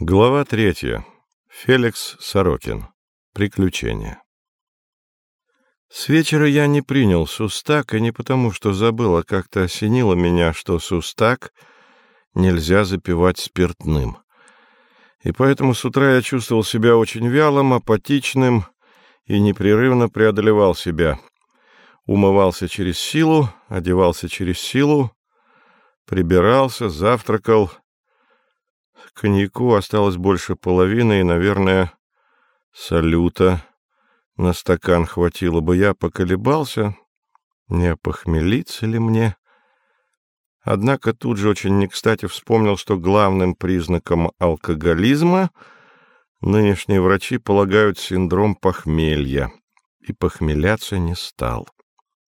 Глава третья. Феликс Сорокин. Приключения. С вечера я не принял сустак, и не потому, что забыл, а как-то осенило меня, что сустак нельзя запивать спиртным. И поэтому с утра я чувствовал себя очень вялым, апатичным и непрерывно преодолевал себя. Умывался через силу, одевался через силу, прибирался, завтракал — Коньяку осталось больше половины, и, наверное, салюта на стакан хватило бы. Я поколебался, не похмелиться ли мне. Однако тут же очень не кстати вспомнил, что главным признаком алкоголизма нынешние врачи полагают синдром похмелья, и похмеляться не стал.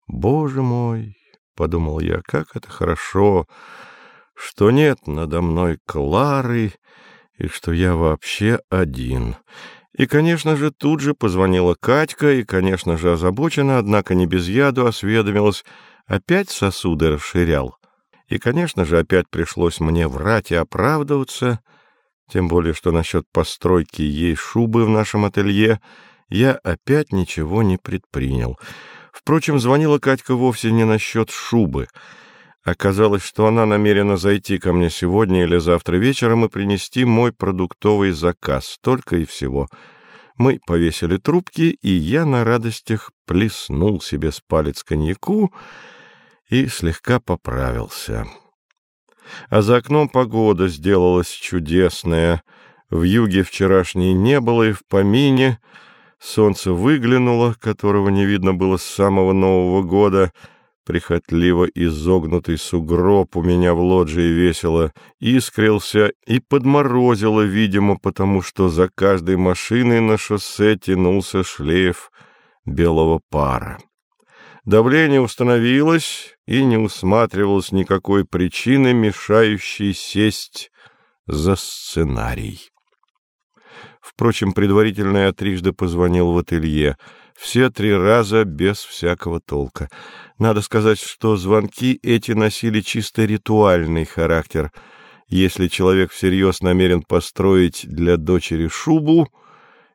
«Боже мой!» — подумал я, — «как это хорошо!» Что нет надо мной Клары и что я вообще один. И, конечно же, тут же позвонила Катька и, конечно же, озабочена, однако не без яду осведомилась, опять сосуды расширял. И, конечно же, опять пришлось мне врать и оправдываться, тем более, что насчет постройки ей шубы в нашем ателье я опять ничего не предпринял. Впрочем, звонила Катька вовсе не насчет шубы — Оказалось, что она намерена зайти ко мне сегодня или завтра вечером и принести мой продуктовый заказ, только и всего. Мы повесили трубки, и я на радостях плеснул себе с палец коньяку и слегка поправился. А за окном погода сделалась чудесная. В юге вчерашней не было и в помине. Солнце выглянуло, которого не видно было с самого Нового года — Прихотливо изогнутый сугроб у меня в лоджии весело искрился и подморозило, видимо, потому что за каждой машиной на шоссе тянулся шлейф белого пара. Давление установилось, и не усматривалось никакой причины, мешающей сесть за сценарий. Впрочем, предварительно я трижды позвонил в ателье — все три раза без всякого толка. Надо сказать, что звонки эти носили чисто ритуальный характер. Если человек всерьез намерен построить для дочери шубу,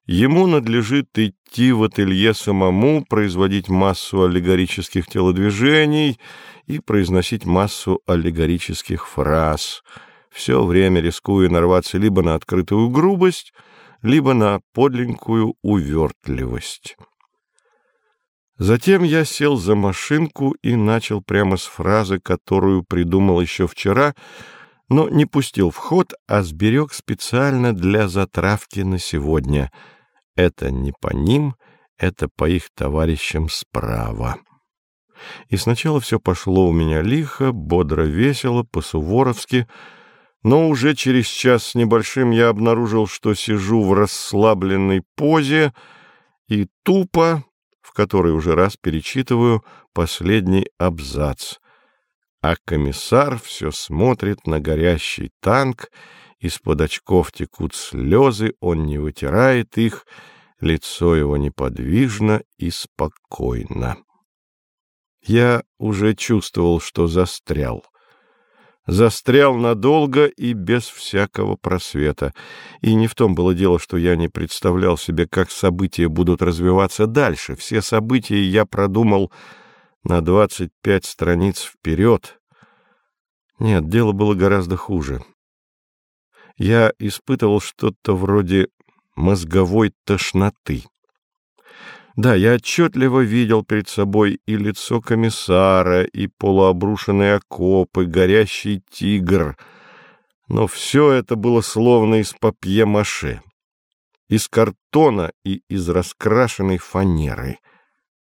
ему надлежит идти в ателье самому, производить массу аллегорических телодвижений и произносить массу аллегорических фраз, все время рискуя нарваться либо на открытую грубость, либо на подленькую увертливость. Затем я сел за машинку и начал прямо с фразы, которую придумал еще вчера, но не пустил в ход, а сберег специально для затравки на сегодня. Это не по ним, это по их товарищам справа. И сначала все пошло у меня лихо, бодро, весело, по-суворовски, но уже через час с небольшим я обнаружил, что сижу в расслабленной позе и тупо, который уже раз перечитываю последний абзац. А комиссар все смотрит на горящий танк, из-под очков текут слезы, он не вытирает их, лицо его неподвижно и спокойно. Я уже чувствовал, что застрял застрял надолго и без всякого просвета. И не в том было дело, что я не представлял себе, как события будут развиваться дальше. Все события я продумал на двадцать пять страниц вперед. Нет, дело было гораздо хуже. Я испытывал что-то вроде мозговой тошноты. Да, я отчетливо видел перед собой и лицо комиссара, и полуобрушенные окопы, горящий тигр. Но все это было словно из папье-маше, из картона и из раскрашенной фанеры,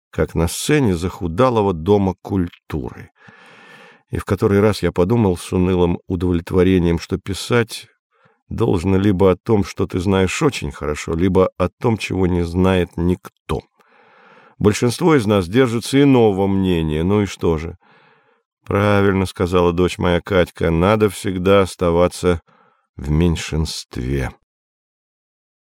как на сцене захудалого дома культуры. И в который раз я подумал с унылым удовлетворением, что писать должно либо о том, что ты знаешь очень хорошо, либо о том, чего не знает никто. Большинство из нас держится иного мнения, ну и что же? Правильно сказала дочь моя Катька, надо всегда оставаться в меньшинстве.